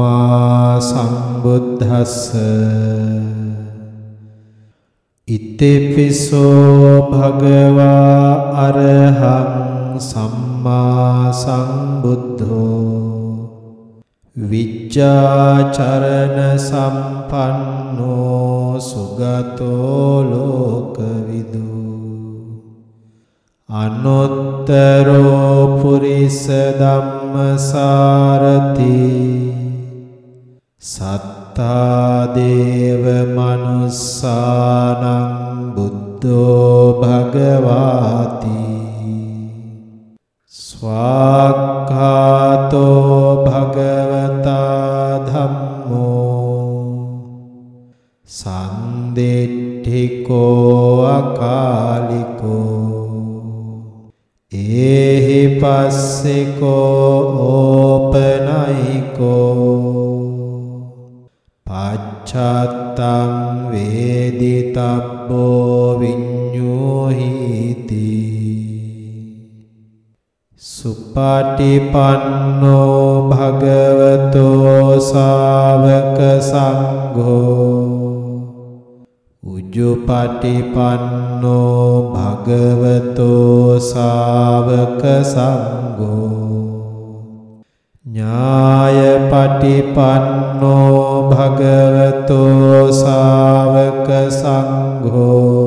සම්මා සම්බුද්දස්ස. ඉතේපිසෝ භගවා අරහං සම්මා සම්බුද්ධෝ. විච්ඡාචරණ සම්පන්නෝ සුගතෝ ලෝකවිදු. අනුත්තරෝ පුරිස ධම්මසාරති. සත්තා දේව මනුස්සානං බුද්ධෝ භගවාති. ස්වාක්ඛාතෝ භගවතා ධම්මෝ. සන්දෙට්ඨිකෝ අකාලිකෝ. ඒහි පස්සෙකෝ ඕපනයිකෝ. පච්චත්තං වේදිතබ්බෝ විඤ්ඤෝහිති. සුපටිපන්නෝ භගවතෝ ශාවක සංඝෝ උජුපටිපන්නෝ භගවතෝ ශාවක සංඝෝ ඥායපටිපන්නෝ භගවතෝ ශාවක සංඝෝ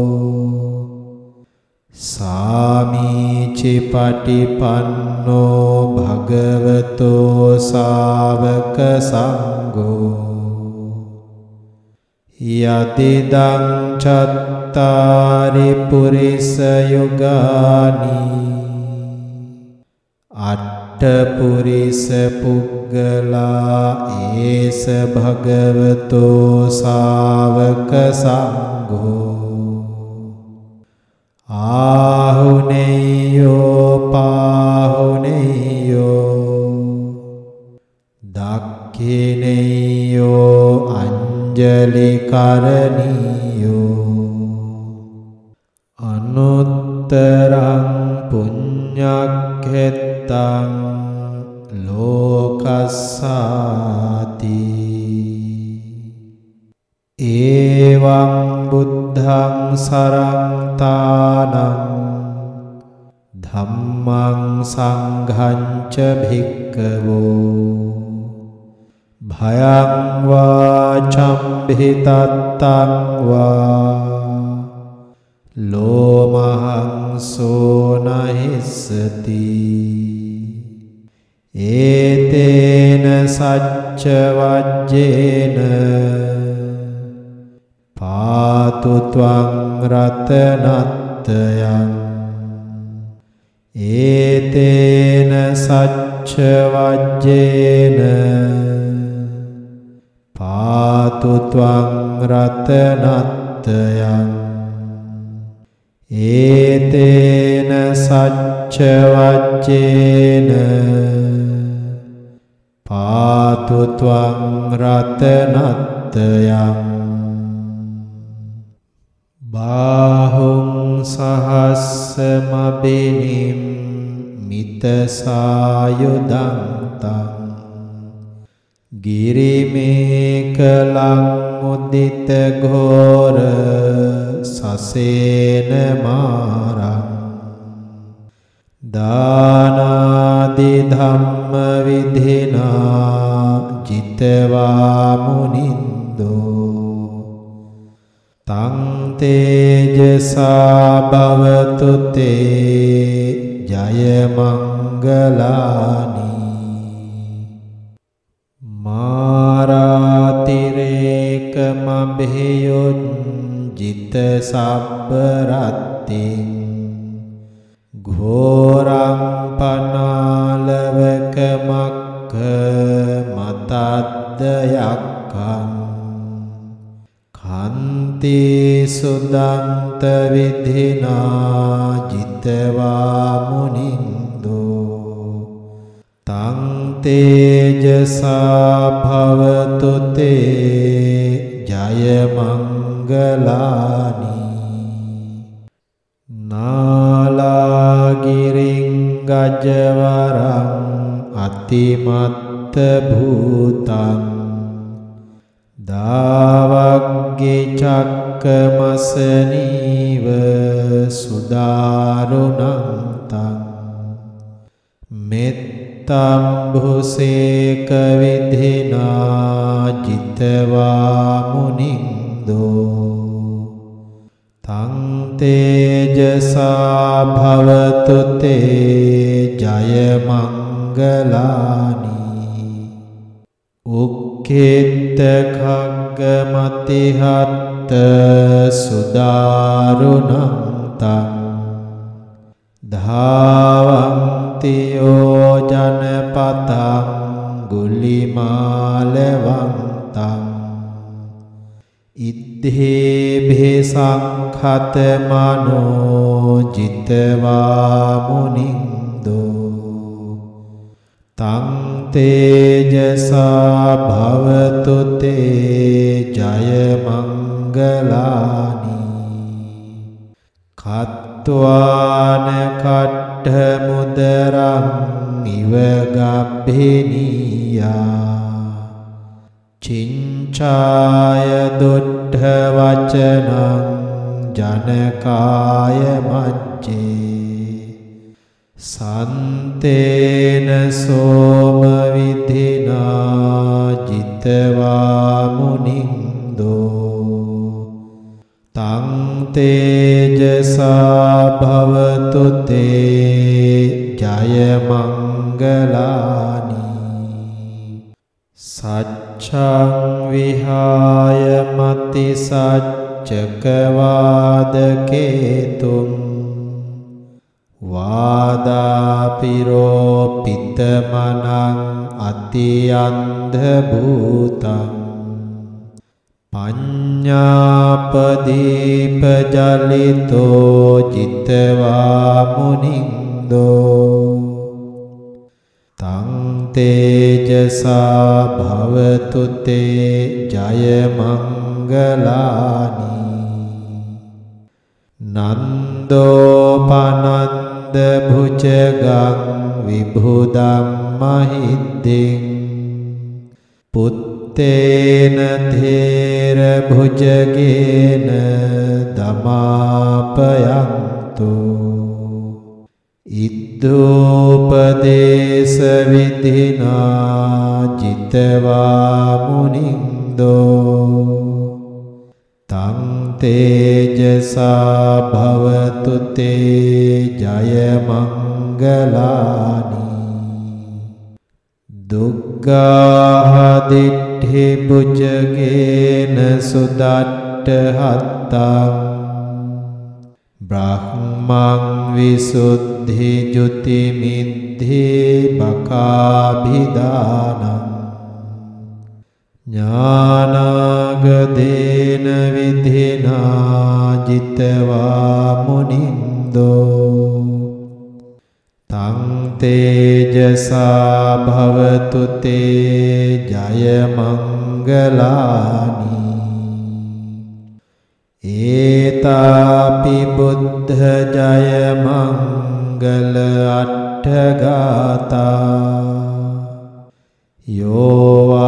සාමීචි පටිපන්නෝ භගවතෝ ශාවක සංඝෝ යතිදං චත්තාරි පුරිස යුගානි අට්ඨ පුරිස පුග්ගලා ඒස භගවතෝ ශාවක සංඝෝ. ආහුනේයෝ පාහුනේයෝ දක්ඛිනේයෝ අංජලි කරණීයෝ අනුත්තරං පුඤ්ඤක්ඛෙත්තං ලෝකස්සාති. ඒවං බුද්ධං සරං තානං ධම්මං සංඝං ච භික්ඛවෝ. භයං වාචම් භිතත්තං වා. ලෝමහං සෝනහිස්සති ඒතේන සච්ච වජ්ජේන පාතු ත්වං රතනත්තයං ඒතේන සච්ච වජ්ජේන පාතු ත්වං රතනත්තයං ඒතේන සච්ච වජ්ජේන පාතු ත්වං රතනත්තයං බාහුං සහස්සමබිනිම් මිතසායුදං තං ගිරිමේකලං උදිත ඝෝර සසේන මාරං. දානාදි ධම්ම විධිනා ජිතවා මුනින්දෝ තං තේජසා භවතු තේ ජය මංගලානි. මාරාතිරේකමභයොජ්ජිත සබ්බ රත්තිං ඝෝරං පනාලවක මක්ඛ මතද්දයක්ඛං කන්ති සුදන්ත විධිනා ජිතවා මුනින්දෝ තං තේජසා භවතු තේ ජය මංගලානි නාලාගිරින් ගජවරං අතිමත්ත භූතං දාවග්ගේ චක්කමසනීව සුදාරුණන්තං මෙත්තම් භුසේක විධිනා ජිතවා මුනින්දෝ තං තේජසා භවතු තේ ජය මංගලානි උක්කේත්ත khග්ගමතිහත්ත සුදාරුණං තං. ධාවන්ති යෝජනපතං ගුලිමාලවන්තං ඉද්ධේ භේසංඛත මනෝ ජිතවා මුනින්දෝ තං තේජසා භවතු තේ ජය මංගලානි කත්වාන කට්ඨ මුදරං ඉව ගබ්බේනියා. චිංචාය දුට්ඨ වචනං ජනකාය මජ්ජේ සන්තේන සෝම විධිනා ජිතවා මුනින්දෝ. තං තේජසා භවතු තේ ජය මංගලානි සච්ඡං විහාය මති සච්චකවාදකේතුම් වාදාපිරෝ පිතමනං අතියන්ධ භූතං පඤ්ඤාපදීප ජලිතෝ ජිතවා මුනින්දෝ තං තේජසා භවතු තේ ජය මංගලානි නන්දෝපනන්ද භුජගං විභුදම් මහිද්දෙන් පුත්තේන තේර භුජගේන දමාපයන්තු ඉද්දෝපදේශ විධිනා ජිතවා මුනින්දෝ තං තේජසා භවතු තේ ජය මංගලානි දුග්ගාහදිට්ඨි බුජගේන සුදට්ඨ හත්තං. බ්‍රහ්මං විසුද්ධි ජුති මිද්ධේ බකාභිදානං. ඥානාගදේන විධිනා ජිතවා මුනින්දෝ. තං තේජසා භවතු තේ ජය මංගලානි ඒතාපි බුද්ධ ජය මංගල අට්ඨගාතා। යෝවාචකෝ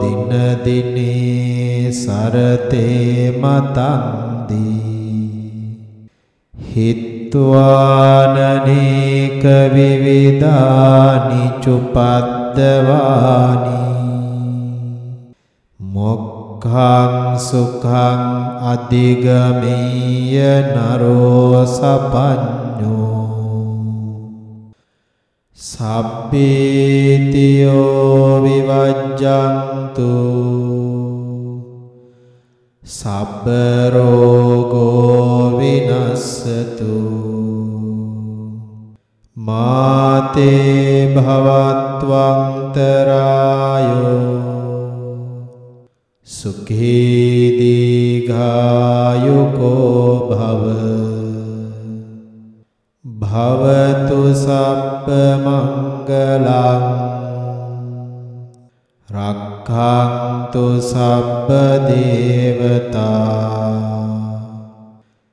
දින දිනේ සරතේ මතන්දී। හිත්වානනේක විවිධානි චුපද්දවානි. මොක්ඛං සුඛං අධිගමීය නරෝ සපඤ්ඤෝ සබ්බේතියෝ විවජ්ජන්තු. සබ්බ රෝගෝ විනස්සතු. මාතේ භවත්වන්තරායෝ. සුඛී දීඝායුකෝ භව. භවතු සබ්බ මංගලං. රක්ඛන්තු සබ්බ දේවතා.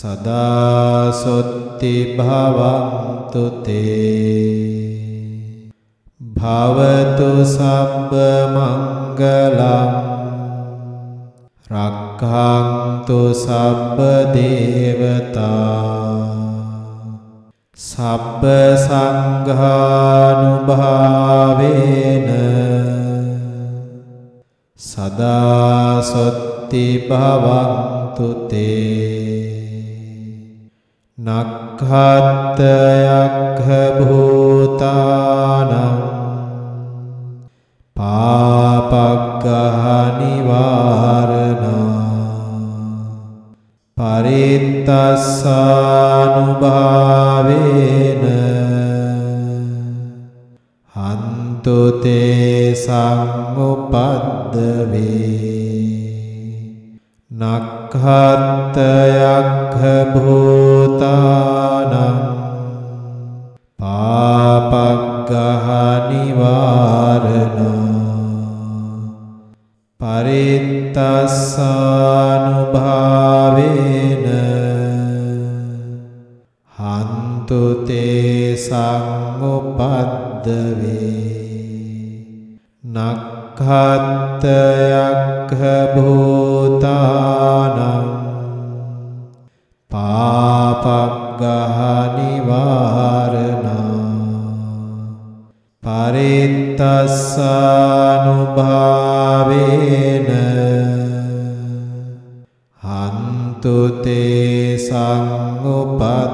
සදා සොත්ති භවන්තු තේ. භවතු සබ්බ මංගලං. රක්ඛන්තු සබ්බ දේවතා. සබ්බ සංඝානුභාවේන. සදා සොත්ති භවන්තු තේ. නක්ඛත්තයක්ඛ භූතානං පාපග්ගහනිවාරණා පරිත්තස්සානුභාවේන හන්තු තේ සම්මුපද්දවේ නක්ඛත්තයක්ඛ භූතානං පාපග්ගහනිවාරණා පරිත්තස්සානුභාවේන හන්තු තේ සංඋපද්දවේ නක්ඛත්තයක්ඛ භූතානං පාපග්ගහනිවාරණා පරිත්තස්සානුභාවේන හන්තු තේ සංඋපද්දවේ